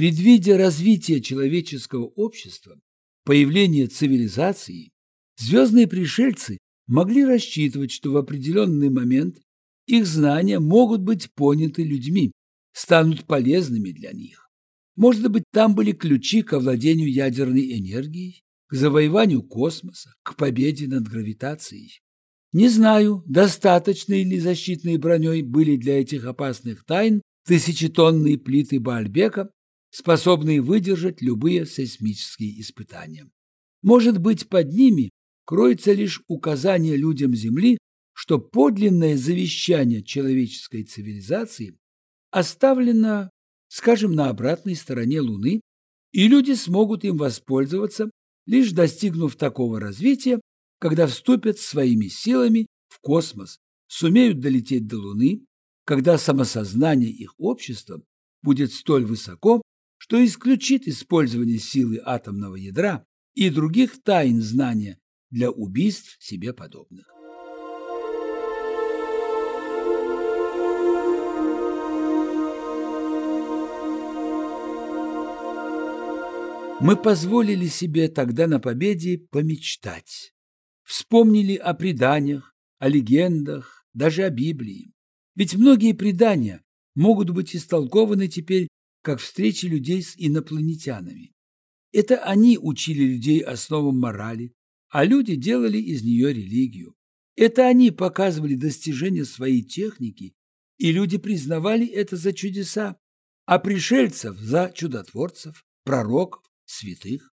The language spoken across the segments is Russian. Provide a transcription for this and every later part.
Предвидя развитие человеческого общества, появление цивилизации, звездные пришельцы могли рассчитывать, что в определенный момент их знания могут быть поняты людьми, станут полезными для них. Может быть, там были ключи к овладению ядерной энергией, к завоеванию космоса, к победе над гравитацией. Не знаю, достаточной ли защитной броней были для этих опасных тайн тысячетонные плиты Баальбека, способные выдержать любые сейсмические испытания. Может быть, под ними кроется лишь указание людям Земли, что подлинное завещание человеческой цивилизации оставлено, скажем, на обратной стороне Луны, и люди смогут им воспользоваться, лишь достигнув такого развития, когда вступят своими силами в космос, сумеют долететь до Луны, когда самосознание их общества будет столь высоко, что исключит использование силы атомного ядра и других тайн знания для убийств себе подобных. Мы позволили себе тогда на победе помечтать. Вспомнили о преданиях, о легендах, даже о Библии. Ведь многие предания могут быть истолкованы теперь как встречи людей с инопланетянами. Это они учили людей основам морали, а люди делали из нее религию. Это они показывали достижения своей техники, и люди признавали это за чудеса, а пришельцев за чудотворцев, пророков, святых.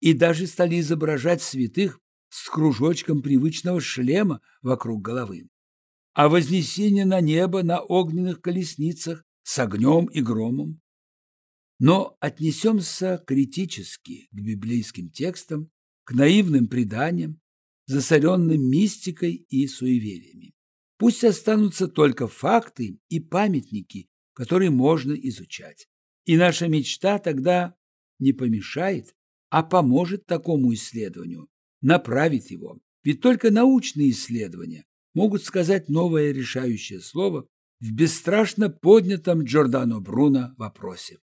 И даже стали изображать святых с кружочком привычного шлема вокруг головы. А вознесение на небо на огненных колесницах с огнем и громом. Но отнесемся критически к библейским текстам к наивным преданиям, засоренным мистикой и суевериями. Пусть останутся только факты и памятники, которые можно изучать. И наша мечта тогда не помешает, а поможет такому исследованию, направит его. Ведь только научные исследования могут сказать новое решающее слово в бесстрашно поднятом Джордано Бруно вопросе.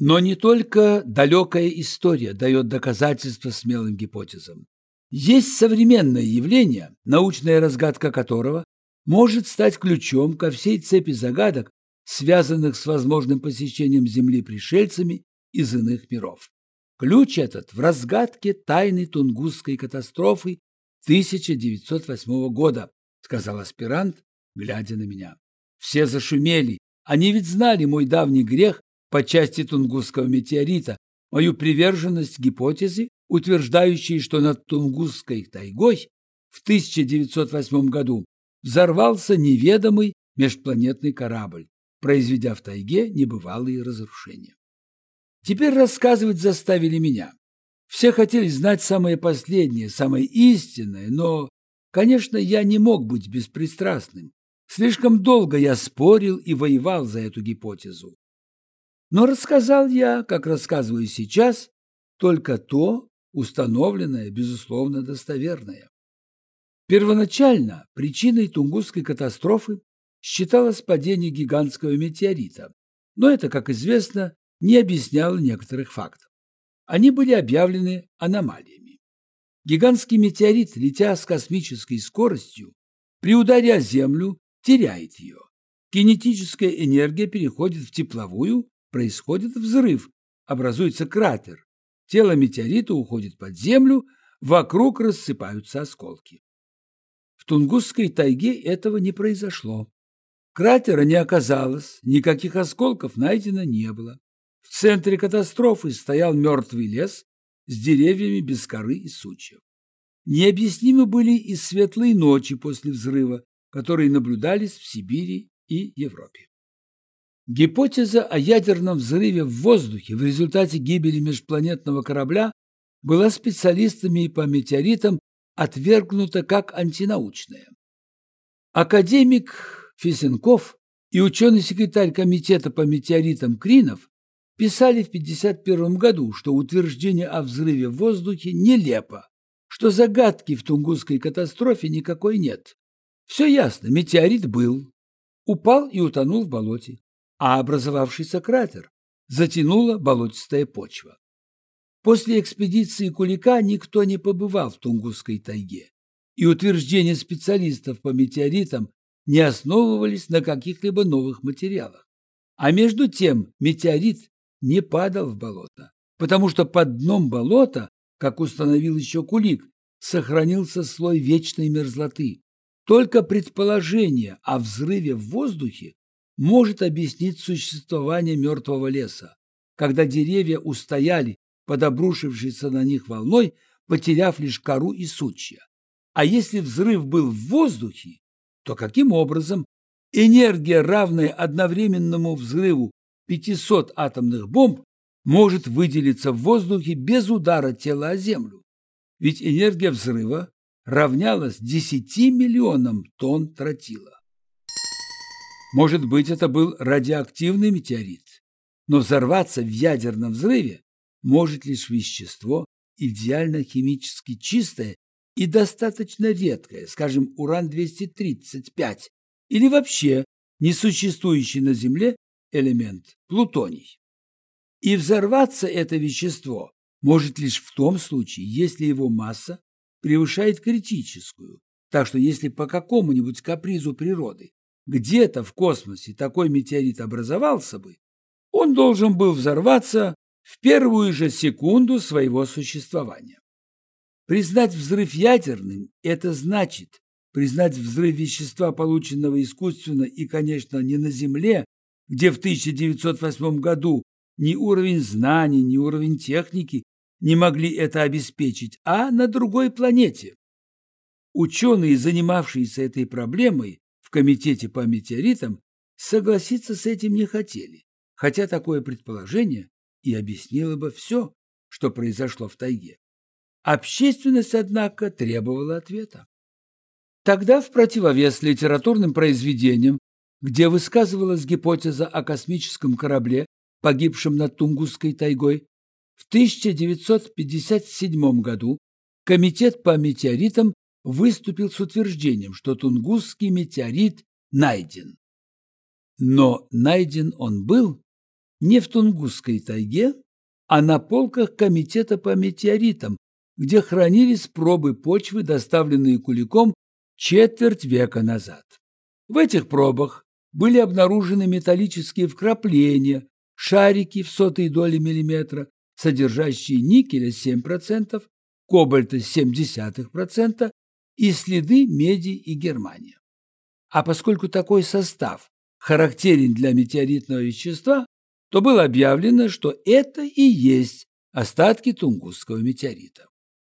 Но не только далекая история дает доказательства смелым гипотезам. Есть современное явление, научная разгадка которого может стать ключом ко всей цепи загадок, связанных с возможным посещением Земли пришельцами из иных миров. Ключ этот в разгадке тайны Тунгусской катастрофы 1908 года, сказал аспирант, глядя на меня. Все зашумели. Они ведь знали мой давний грех по части Тунгусского метеорита, мою приверженность гипотезе, утверждающей, что над Тунгусской тайгой в 1908 году взорвался неведомый межпланетный корабль, произведя в тайге небывалые разрушения. Теперь рассказывать заставили меня. Все хотели знать самое последнее, самое истинное, но, конечно, я не мог быть беспристрастным. Слишком долго я спорил и воевал за эту гипотезу. Но рассказал я, как рассказываю сейчас, только то, установленное, безусловно, достоверное. Первоначально причиной Тунгусской катастрофы считалось падение гигантского метеорита, но это, как известно, не объясняло некоторых фактов. Они были объявлены аномалиями. Гигантский метеорит, летя с космической скоростью, при ударе о Землю теряет ее. Кинетическая энергия переходит в тепловую, происходит взрыв, образуется кратер. Тело метеорита уходит под землю, вокруг рассыпаются осколки. В Тунгусской тайге этого не произошло. Кратера не оказалось, никаких осколков найдено не было. В центре катастрофы стоял мертвый лес с деревьями без коры и сучьев. Необъяснимы были и светлые ночи после взрыва, которые наблюдались в Сибири и Европе. Гипотеза о ядерном взрыве в воздухе в результате гибели межпланетного корабля была специалистами по метеоритам отвергнута как антинаучная. Академик Фисенков и ученый-секретарь Комитета по метеоритам Кринов писали в 1951 году, что утверждение о взрыве в воздухе нелепо, что загадки в Тунгусской катастрофе никакой нет. Все ясно, метеорит был, упал и утонул в болоте а образовавшийся кратер затянула болотистая почва. После экспедиции Кулика никто не побывал в Тунгусской тайге, и утверждения специалистов по метеоритам не основывались на каких-либо новых материалах. А между тем метеорит не падал в болото, потому что под дном болота, как установил еще Кулик, сохранился слой вечной мерзлоты. Только предположение о взрыве в воздухе может объяснить существование мертвого леса, когда деревья устояли под обрушившейся на них волной, потеряв лишь кору и сучья. А если взрыв был в воздухе, то каким образом энергия, равная одновременному взрыву 500 атомных бомб, может выделиться в воздухе без удара тела о землю? Ведь энергия взрыва равнялась 10 миллионам тонн тротила. Может быть, это был радиоактивный метеорит, но взорваться в ядерном взрыве может лишь вещество идеально химически чистое и достаточно редкое, скажем, уран-235, или вообще несуществующий на Земле элемент плутоний. И взорваться это вещество может лишь в том случае, если его масса превышает критическую. Так что если по какому-нибудь капризу природы где-то в космосе такой метеорит образовался бы, он должен был взорваться в первую же секунду своего существования. Признать взрыв ядерным – это значит признать взрыв вещества, полученного искусственно и, конечно, не на Земле, где в 1908 году ни уровень знаний, ни уровень техники не могли это обеспечить, а на другой планете. Ученые, занимавшиеся этой проблемой Комитете по метеоритам, согласиться с этим не хотели, хотя такое предположение и объяснило бы все, что произошло в тайге. Общественность, однако, требовала ответа. Тогда, в противовес литературным произведениям, где высказывалась гипотеза о космическом корабле, погибшем над Тунгусской тайгой, в 1957 году Комитет по метеоритам выступил с утверждением, что Тунгусский метеорит найден. Но найден он был не в Тунгусской тайге, а на полках Комитета по метеоритам, где хранились пробы почвы, доставленные Куликом четверть века назад. В этих пробах были обнаружены металлические вкрапления, шарики в сотые доли миллиметра, содержащие никеля 7%, кобальта 0,7% и следы меди и германия. А поскольку такой состав характерен для метеоритного вещества, то было объявлено, что это и есть остатки Тунгусского метеорита.